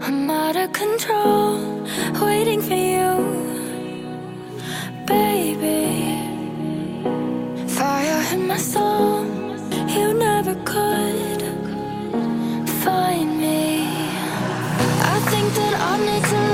I'm out of control, waiting for you, baby. Fire in my soul, you never could find me. I think that I need to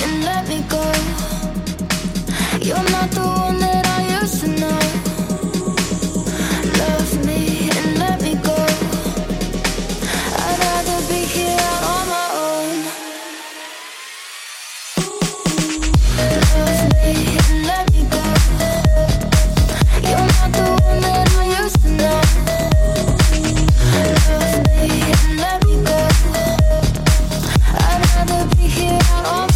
and let me go. You're not the one that I used to know. Love me and let me go. I'd rather be here on my own. Love me and let me go. You're not the one that I used to know. Love me and let me go. I'd rather be here on my own.